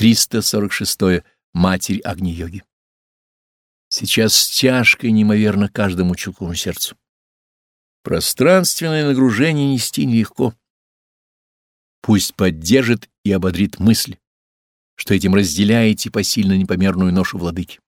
346. -е. Матерь Агни-йоги. Сейчас тяжко и неимоверно каждому чуткому сердцу. Пространственное нагружение нести нелегко. Пусть поддержит и ободрит мысль, что этим разделяете посильно непомерную ношу владыки.